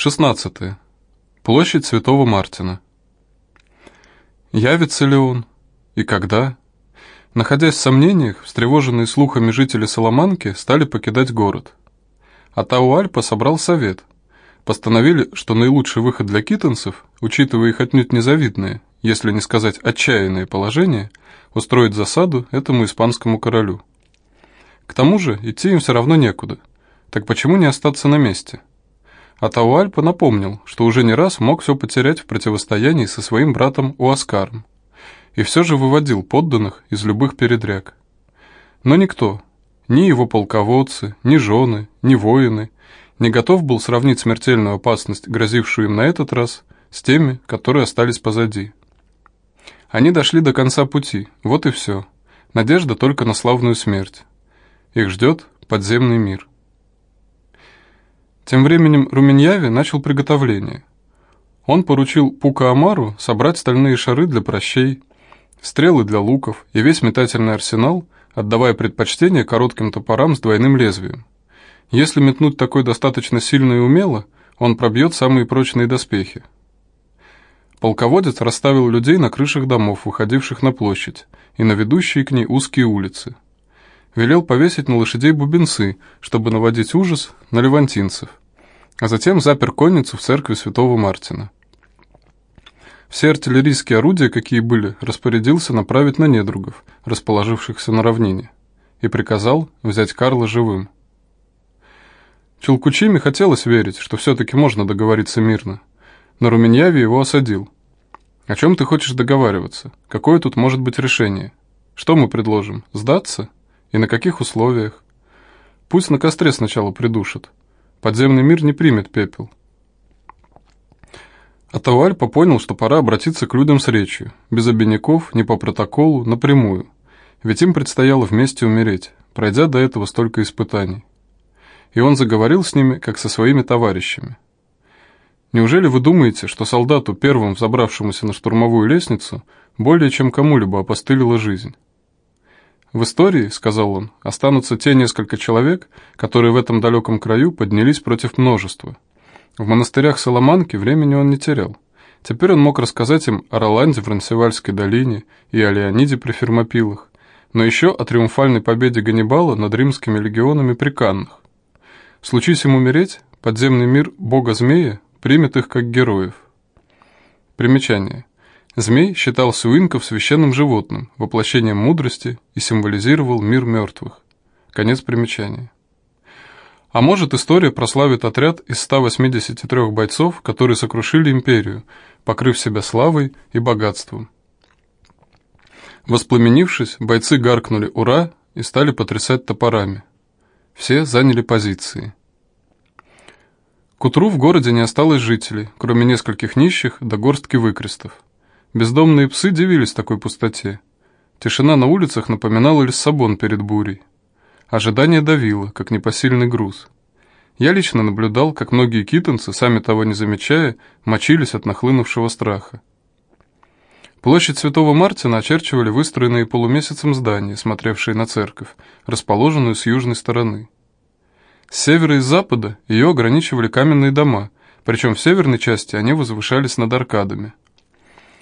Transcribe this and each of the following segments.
16. Площадь Святого Мартина. Явится ли он? И когда? Находясь в сомнениях, встревоженные слухами жители Соломанки стали покидать город. А Тауальпа собрал совет. Постановили, что наилучший выход для китанцев, учитывая их отнюдь незавидное, если не сказать отчаянное положение, устроить засаду этому испанскому королю. К тому же идти им все равно некуда. Так почему не остаться на месте? Атауальпа напомнил, что уже не раз мог все потерять в противостоянии со своим братом Уаскаром, и все же выводил подданных из любых передряг. Но никто, ни его полководцы, ни жены, ни воины, не готов был сравнить смертельную опасность, грозившую им на этот раз, с теми, которые остались позади. Они дошли до конца пути, вот и все. Надежда только на славную смерть. Их ждет подземный мир. Тем временем Руменьяви начал приготовление. Он поручил Пука Амару собрать стальные шары для прощей, стрелы для луков и весь метательный арсенал, отдавая предпочтение коротким топорам с двойным лезвием. Если метнуть такой достаточно сильно и умело, он пробьет самые прочные доспехи. Полководец расставил людей на крышах домов, выходивших на площадь, и на ведущие к ней узкие улицы – велел повесить на лошадей бубенцы, чтобы наводить ужас на левантинцев, а затем запер конницу в церкви святого Мартина. Все артиллерийские орудия, какие были, распорядился направить на недругов, расположившихся на равнине, и приказал взять Карла живым. Челкучими хотелось верить, что все-таки можно договориться мирно, но Руменьяви его осадил. «О чем ты хочешь договариваться? Какое тут может быть решение? Что мы предложим? Сдаться?» И на каких условиях? Пусть на костре сначала придушат. Подземный мир не примет пепел. Атавальпа понял, что пора обратиться к людям с речью, без обиняков, не по протоколу, напрямую. Ведь им предстояло вместе умереть, пройдя до этого столько испытаний. И он заговорил с ними, как со своими товарищами. Неужели вы думаете, что солдату, первым взобравшемуся на штурмовую лестницу, более чем кому-либо опостылила жизнь? В истории, сказал он, останутся те несколько человек, которые в этом далеком краю поднялись против множества. В монастырях Соломанки времени он не терял. Теперь он мог рассказать им о Роланде в Рансевальской долине и о Леониде при Фермопилах, но еще о триумфальной победе Ганнибала над римскими легионами при Каннах. Случись им умереть, подземный мир бога-змея примет их как героев. Примечание. Змей считался у священным животным, воплощением мудрости и символизировал мир мертвых. Конец примечания. А может, история прославит отряд из 183 бойцов, которые сокрушили империю, покрыв себя славой и богатством. Воспламенившись, бойцы гаркнули «Ура!» и стали потрясать топорами. Все заняли позиции. К утру в городе не осталось жителей, кроме нескольких нищих до горстки выкрестов. Бездомные псы дивились такой пустоте. Тишина на улицах напоминала Лиссабон перед бурей. Ожидание давило, как непосильный груз. Я лично наблюдал, как многие китанцы, сами того не замечая, мочились от нахлынувшего страха. Площадь Святого Мартина очерчивали выстроенные полумесяцем здания, смотревшие на церковь, расположенную с южной стороны. С севера и запада ее ограничивали каменные дома, причем в северной части они возвышались над аркадами,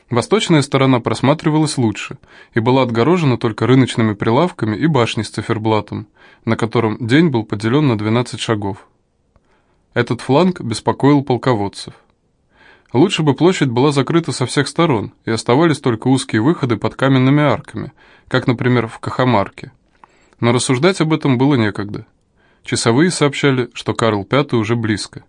Восточная сторона просматривалась лучше и была отгорожена только рыночными прилавками и башней с циферблатом, на котором день был поделен на 12 шагов. Этот фланг беспокоил полководцев. Лучше бы площадь была закрыта со всех сторон, и оставались только узкие выходы под каменными арками, как, например, в Кахамарке. Но рассуждать об этом было некогда. Часовые сообщали, что Карл V уже близко.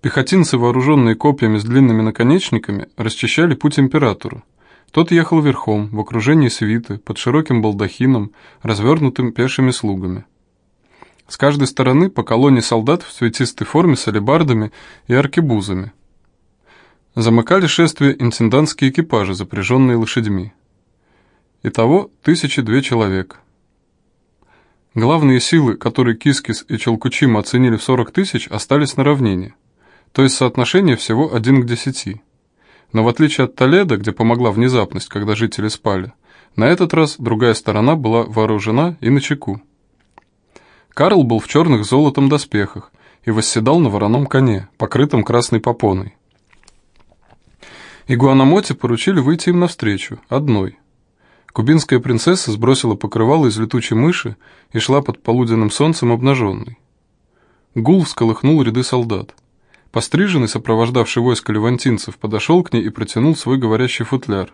Пехотинцы, вооруженные копьями с длинными наконечниками, расчищали путь императору. Тот ехал верхом, в окружении свиты, под широким балдахином, развернутым пешими слугами. С каждой стороны по колонне солдат в цветистой форме с алебардами и аркебузами. Замыкали шествие интендантские экипажи, запряженные лошадьми. Итого тысячи две человек. Главные силы, которые Кискис и Челкучима оценили в 40 тысяч, остались на равнине то есть соотношение всего 1 к 10. Но в отличие от Толедо, где помогла внезапность, когда жители спали, на этот раз другая сторона была вооружена и на чеку. Карл был в черных золотом доспехах и восседал на вороном коне, покрытом красной попоной. Игуанамоте поручили выйти им навстречу, одной. Кубинская принцесса сбросила покрывало из летучей мыши и шла под полуденным солнцем обнаженной. Гул всколыхнул ряды солдат. Постриженный, сопровождавший войско левантинцев, подошел к ней и протянул свой говорящий футляр.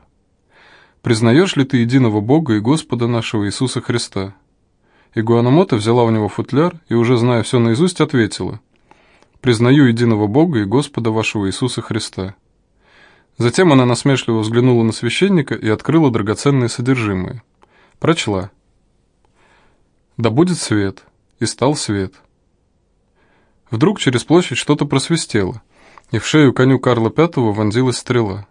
«Признаешь ли ты единого Бога и Господа нашего Иисуса Христа?» Игуанамота взяла у него футляр и, уже зная все наизусть, ответила «Признаю единого Бога и Господа вашего Иисуса Христа». Затем она насмешливо взглянула на священника и открыла драгоценное содержимое. Прочла. «Да будет свет». И стал свет. Вдруг через площадь что-то просвистело, и в шею коню Карла V вонзилась стрела.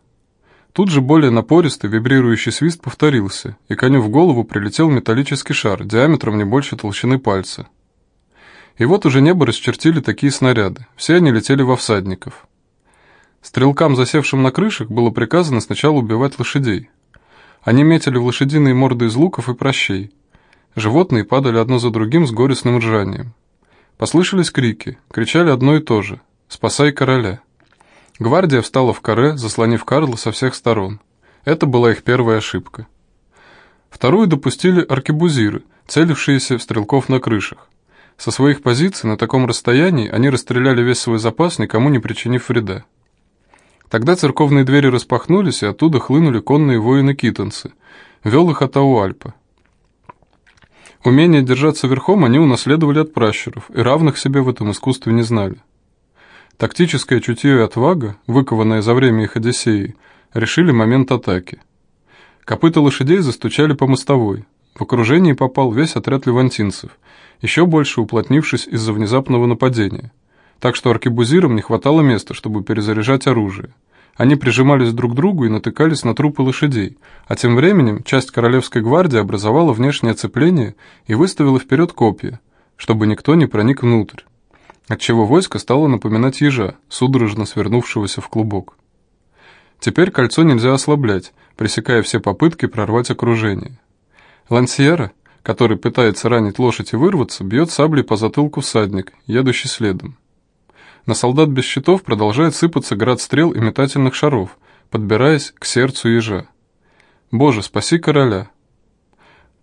Тут же более напористый вибрирующий свист повторился, и коню в голову прилетел металлический шар диаметром не больше толщины пальца. И вот уже небо расчертили такие снаряды, все они летели во всадников. Стрелкам, засевшим на крышах, было приказано сначала убивать лошадей. Они метили в лошадиные морды из луков и прощей. Животные падали одно за другим с горестным ржанием. Послышались крики, кричали одно и то же «Спасай короля!». Гвардия встала в каре, заслонив Карла со всех сторон. Это была их первая ошибка. Вторую допустили аркебузиры, целившиеся в стрелков на крышах. Со своих позиций на таком расстоянии они расстреляли весь свой запас, никому не причинив вреда. Тогда церковные двери распахнулись, и оттуда хлынули конные воины-китанцы. Вел их Атауальпа. Умение держаться верхом они унаследовали от пращуров, и равных себе в этом искусстве не знали. Тактическое чутье и отвага, выкованное за время их Одиссеи, решили момент атаки. Копыта лошадей застучали по мостовой. В окружении попал весь отряд левантинцев, еще больше уплотнившись из-за внезапного нападения. Так что аркебузирам не хватало места, чтобы перезаряжать оружие. Они прижимались друг к другу и натыкались на трупы лошадей, а тем временем часть Королевской гвардии образовала внешнее оцепление и выставила вперед копья, чтобы никто не проник внутрь отчего войско стало напоминать ежа, судорожно свернувшегося в клубок. Теперь кольцо нельзя ослаблять, пресекая все попытки прорвать окружение. Лансьера, который пытается ранить лошадь и вырваться, бьет саблей по затылку всадник, едущий следом. На солдат без щитов продолжает сыпаться град стрел и метательных шаров, подбираясь к сердцу ежа. «Боже, спаси короля!»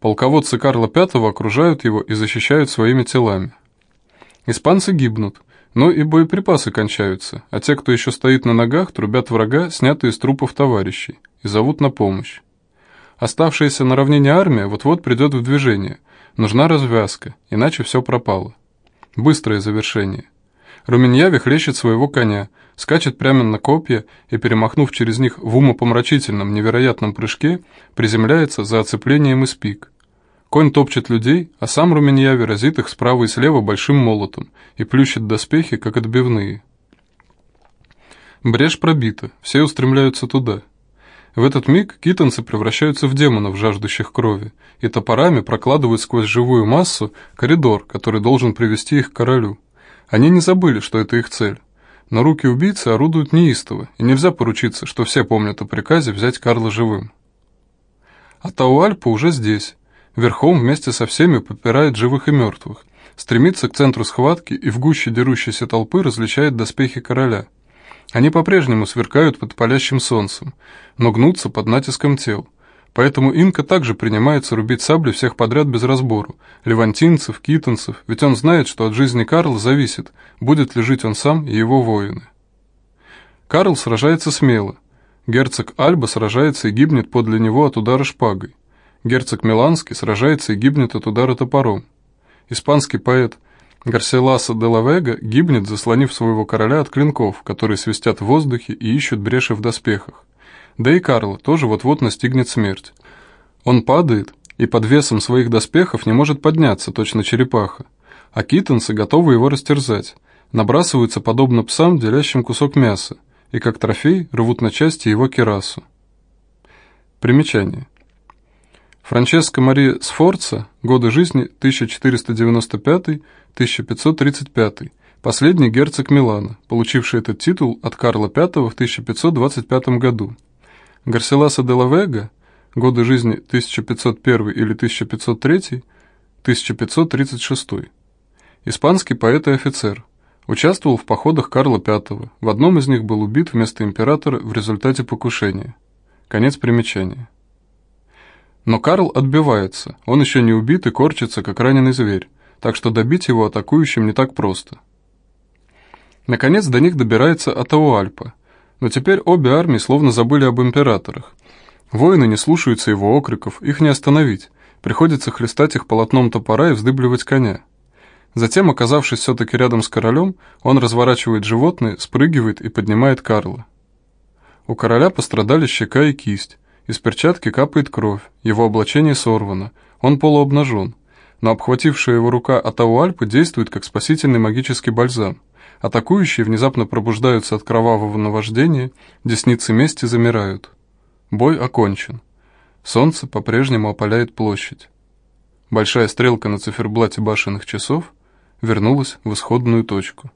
Полководцы Карла V окружают его и защищают своими телами. Испанцы гибнут, но и боеприпасы кончаются, а те, кто еще стоит на ногах, трубят врага, снятые из трупов товарищей, и зовут на помощь. Оставшаяся на равнине армия вот-вот придет в движение. Нужна развязка, иначе все пропало. Быстрое завершение. Руменьяви хлещет своего коня, скачет прямо на копья и, перемахнув через них в умопомрачительном невероятном прыжке, приземляется за оцеплением из пик. Конь топчет людей, а сам Руменьяви разит их справа и слева большим молотом и плющит доспехи, как отбивные. Брешь пробита, все устремляются туда. В этот миг китанцы превращаются в демонов, жаждущих крови, и топорами прокладывают сквозь живую массу коридор, который должен привести их к королю. Они не забыли, что это их цель. Но руки убийцы орудуют неистово, и нельзя поручиться, что все помнят о приказе взять Карла живым. А Тауальпа уже здесь, Верхом вместе со всеми попирает живых и мертвых, стремится к центру схватки и в гуще дерущейся толпы различает доспехи короля. Они по-прежнему сверкают под палящим солнцем, но гнутся под натиском тел. Поэтому инка также принимается рубить сабли всех подряд без разбору, левантинцев, китанцев, ведь он знает, что от жизни Карла зависит, будет ли жить он сам и его воины. Карл сражается смело. Герцог Альба сражается и гибнет подле него от удара шпагой. Герцог Миланский сражается и гибнет от удара топором. Испанский поэт Гарселаса де Лавега гибнет, заслонив своего короля от клинков, которые свистят в воздухе и ищут бреши в доспехах. Да и Карла тоже вот-вот настигнет смерть. Он падает и под весом своих доспехов не может подняться, точно черепаха. А китанцы готовы его растерзать, набрасываются подобно псам, делящим кусок мяса, и как трофей рвут на части его керасу. Примечание. Франческо Мария Сфорца, годы жизни 1495-1535, последний герцог Милана, получивший этот титул от Карла V в 1525 году. Гарселаса де Лавега, годы жизни 1501 или 1503, 1536. Испанский поэт и офицер. Участвовал в походах Карла V. В одном из них был убит вместо императора в результате покушения. Конец примечания. Но Карл отбивается, он еще не убит и корчится, как раненый зверь, так что добить его атакующим не так просто. Наконец до них добирается Атауальпа, но теперь обе армии словно забыли об императорах. Воины не слушаются его окриков, их не остановить, приходится хлестать их полотном топора и вздыбливать коня. Затем, оказавшись все-таки рядом с королем, он разворачивает животное, спрыгивает и поднимает Карла. У короля пострадали щека и кисть, из перчатки капает кровь, его облачение сорвано, он полуобнажен, но обхватившая его рука Атауальпы действует как спасительный магический бальзам. Атакующие внезапно пробуждаются от кровавого наваждения, десницы мести замирают. Бой окончен. Солнце по-прежнему опаляет площадь. Большая стрелка на циферблате башенных часов вернулась в исходную точку.